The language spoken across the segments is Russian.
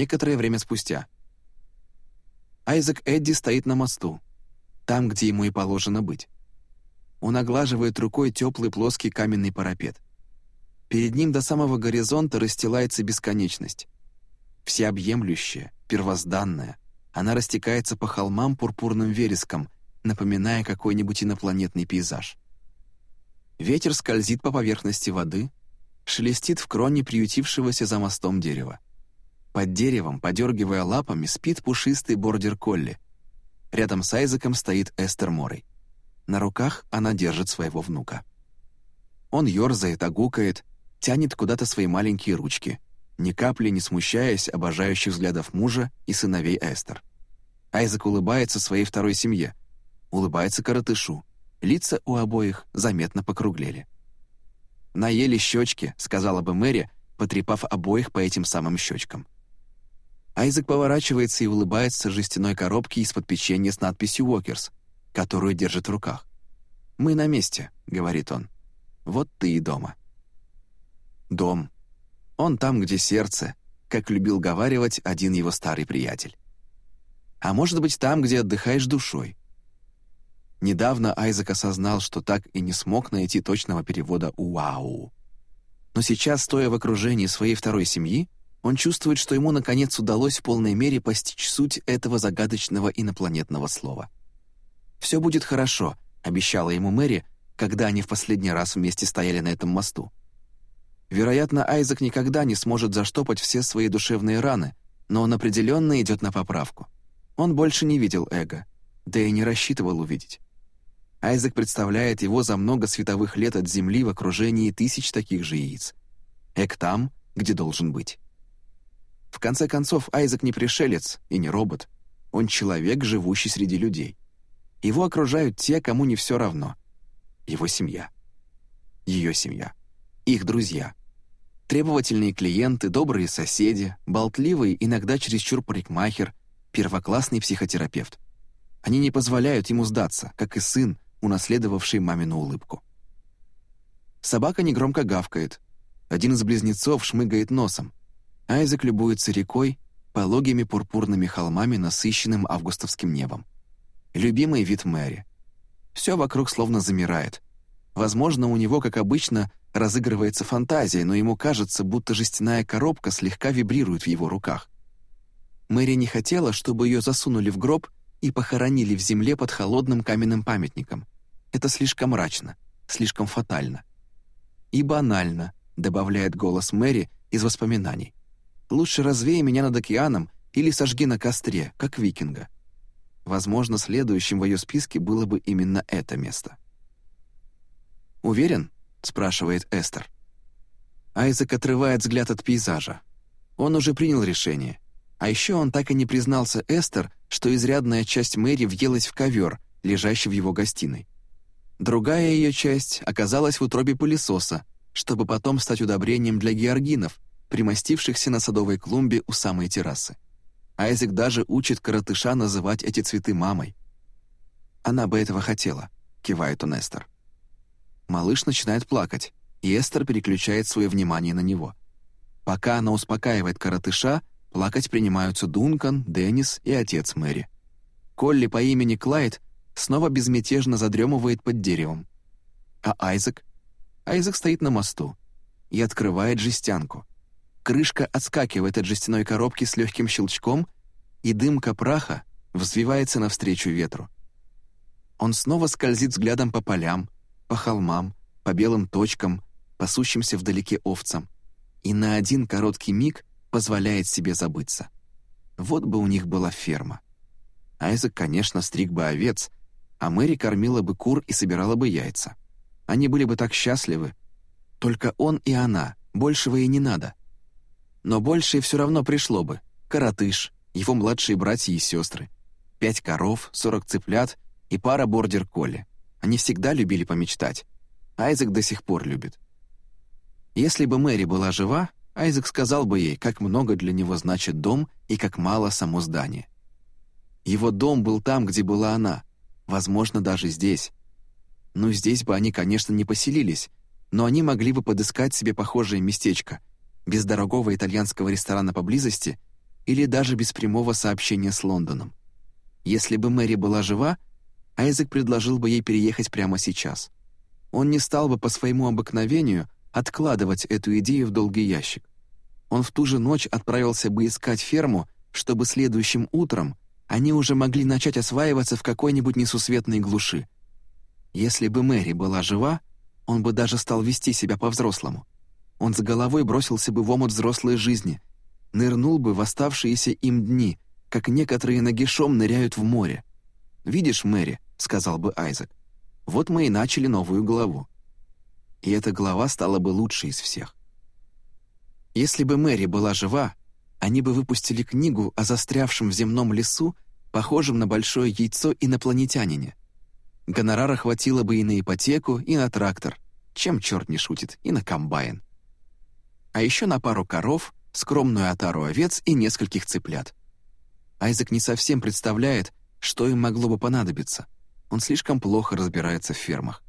некоторое время спустя. Айзек Эдди стоит на мосту, там, где ему и положено быть. Он оглаживает рукой теплый плоский каменный парапет. Перед ним до самого горизонта расстилается бесконечность. Всеобъемлющая, первозданная. Она растекается по холмам пурпурным вереском, напоминая какой-нибудь инопланетный пейзаж. Ветер скользит по поверхности воды, шелестит в кроне приютившегося за мостом дерева. Под деревом, подергивая лапами, спит пушистый бордер-колли. Рядом с Айзеком стоит Эстер Морой. На руках она держит своего внука. Он ерзает, огукает, тянет куда-то свои маленькие ручки, ни капли не смущаясь обожающих взглядов мужа и сыновей Эстер. Айзек улыбается своей второй семье, улыбается коротышу. Лица у обоих заметно покруглели. «Наели щечки», — сказала бы Мэри, потрепав обоих по этим самым щечкам. Айзек поворачивается и улыбается жестяной коробке из-под печенья с надписью «Уокерс», которую держит в руках. «Мы на месте», — говорит он. «Вот ты и дома». Дом. Он там, где сердце, как любил говаривать один его старый приятель. А может быть, там, где отдыхаешь душой. Недавно Айзек осознал, что так и не смог найти точного перевода «уау». Но сейчас, стоя в окружении своей второй семьи, он чувствует, что ему наконец удалось в полной мере постичь суть этого загадочного инопланетного слова. «Все будет хорошо», — обещала ему Мэри, когда они в последний раз вместе стояли на этом мосту. Вероятно, Айзек никогда не сможет заштопать все свои душевные раны, но он определенно идет на поправку. Он больше не видел эго, да и не рассчитывал увидеть. Айзек представляет его за много световых лет от Земли в окружении тысяч таких же яиц. Эк там, где должен быть. В конце концов, Айзек не пришелец и не робот. Он человек, живущий среди людей. Его окружают те, кому не все равно. Его семья. Ее семья. Их друзья. Требовательные клиенты, добрые соседи, болтливый, иногда чересчур парикмахер, первоклассный психотерапевт. Они не позволяют ему сдаться, как и сын, унаследовавший мамину улыбку. Собака негромко гавкает. Один из близнецов шмыгает носом. Айзек любуется рекой, пологими пурпурными холмами, насыщенным августовским небом. Любимый вид Мэри. Все вокруг словно замирает. Возможно, у него, как обычно, разыгрывается фантазия, но ему кажется, будто жестяная коробка слегка вибрирует в его руках. Мэри не хотела, чтобы ее засунули в гроб и похоронили в земле под холодным каменным памятником. Это слишком мрачно, слишком фатально. «И банально», — добавляет голос Мэри из воспоминаний. Лучше развей меня над океаном или сожги на костре, как викинга. Возможно, следующим в ее списке было бы именно это место. «Уверен?» — спрашивает Эстер. Айзек отрывает взгляд от пейзажа. Он уже принял решение. А еще он так и не признался Эстер, что изрядная часть Мэри въелась в ковер, лежащий в его гостиной. Другая ее часть оказалась в утробе пылесоса, чтобы потом стать удобрением для георгинов, примостившихся на садовой клумбе у самой террасы. Айзек даже учит коротыша называть эти цветы мамой. «Она бы этого хотела», — кивает он Эстер. Малыш начинает плакать, и Эстер переключает свое внимание на него. Пока она успокаивает коротыша, плакать принимаются Дункан, Деннис и отец Мэри. Колли по имени Клайд снова безмятежно задремывает под деревом. А Айзек? Айзек стоит на мосту и открывает жестянку. Крышка отскакивает от жестяной коробки с легким щелчком, и дымка праха взвивается навстречу ветру. Он снова скользит взглядом по полям, по холмам, по белым точкам, пасущимся вдалеке овцам, и на один короткий миг позволяет себе забыться. Вот бы у них была ферма. Айзек, конечно, стриг бы овец, а Мэри кормила бы кур и собирала бы яйца. Они были бы так счастливы. Только он и она, большего и не надо. Но большее все равно пришло бы. Коротыш, его младшие братья и сестры. Пять коров, сорок цыплят и пара бордер-колли. Они всегда любили помечтать. Айзек до сих пор любит. Если бы Мэри была жива, Айзек сказал бы ей, как много для него значит дом и как мало само здание. Его дом был там, где была она, возможно, даже здесь. Ну, здесь бы они, конечно, не поселились, но они могли бы подыскать себе похожее местечко, без дорогого итальянского ресторана поблизости или даже без прямого сообщения с Лондоном. Если бы Мэри была жива, Айзек предложил бы ей переехать прямо сейчас. Он не стал бы по своему обыкновению откладывать эту идею в долгий ящик. Он в ту же ночь отправился бы искать ферму, чтобы следующим утром они уже могли начать осваиваться в какой-нибудь несусветной глуши. Если бы Мэри была жива, он бы даже стал вести себя по-взрослому. Он с головой бросился бы в омут взрослой жизни, нырнул бы в оставшиеся им дни, как некоторые нагишом ныряют в море. «Видишь, Мэри», — сказал бы Айзек, — «вот мы и начали новую главу». И эта глава стала бы лучшей из всех. Если бы Мэри была жива, они бы выпустили книгу о застрявшем в земном лесу, похожем на большое яйцо инопланетянине. Гонорара хватило бы и на ипотеку, и на трактор, чем черт не шутит, и на комбайн. А еще на пару коров, скромную отару овец и нескольких цыплят. Айзек не совсем представляет, что им могло бы понадобиться. Он слишком плохо разбирается в фермах.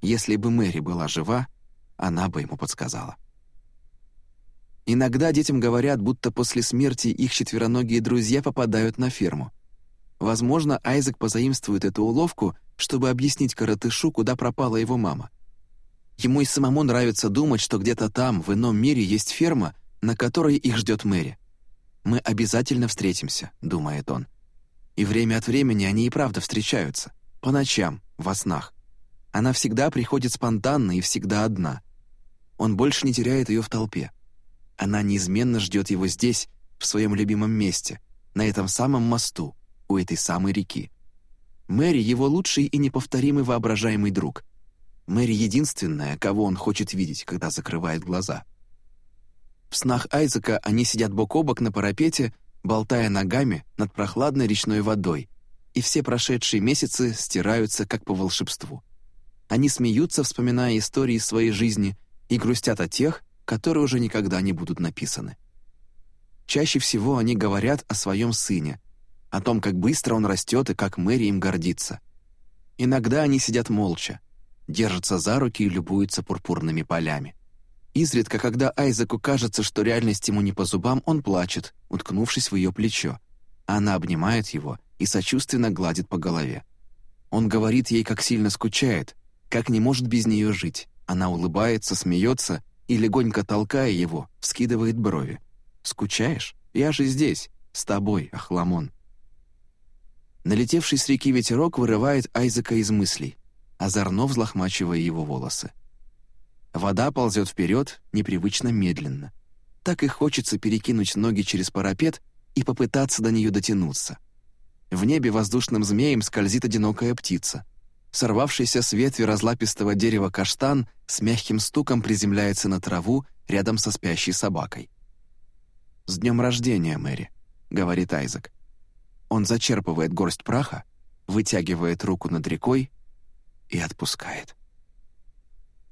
Если бы Мэри была жива, она бы ему подсказала. Иногда детям говорят, будто после смерти их четвероногие друзья попадают на ферму. Возможно, Айзек позаимствует эту уловку, чтобы объяснить коротышу, куда пропала его мама. Ему и самому нравится думать, что где-то там, в ином мире, есть ферма, на которой их ждет Мэри. «Мы обязательно встретимся», — думает он. И время от времени они и правда встречаются. По ночам, во снах. Она всегда приходит спонтанно и всегда одна. Он больше не теряет ее в толпе. Она неизменно ждет его здесь, в своем любимом месте, на этом самом мосту, у этой самой реки. Мэри — его лучший и неповторимый воображаемый друг. Мэри — единственная, кого он хочет видеть, когда закрывает глаза. В снах Айзека они сидят бок о бок на парапете, болтая ногами над прохладной речной водой, и все прошедшие месяцы стираются, как по волшебству. Они смеются, вспоминая истории своей жизни, и грустят о тех, которые уже никогда не будут написаны. Чаще всего они говорят о своем сыне, о том, как быстро он растет и как Мэри им гордится. Иногда они сидят молча, держатся за руки и любуются пурпурными полями. Изредка, когда Айзеку кажется, что реальность ему не по зубам, он плачет, уткнувшись в ее плечо. Она обнимает его и сочувственно гладит по голове. Он говорит ей, как сильно скучает, как не может без нее жить. Она улыбается, смеется и, легонько толкая его, вскидывает брови. «Скучаешь? Я же здесь, с тобой, Ахламон». Налетевший с реки ветерок вырывает Айзека из мыслей, озорно взлохмачивая его волосы. Вода ползет вперед непривычно медленно. Так и хочется перекинуть ноги через парапет и попытаться до нее дотянуться. В небе воздушным змеем скользит одинокая птица — Сорвавшийся с ветви разлапистого дерева каштан с мягким стуком приземляется на траву рядом со спящей собакой. «С днем рождения, Мэри», — говорит Айзек. Он зачерпывает горсть праха, вытягивает руку над рекой и отпускает.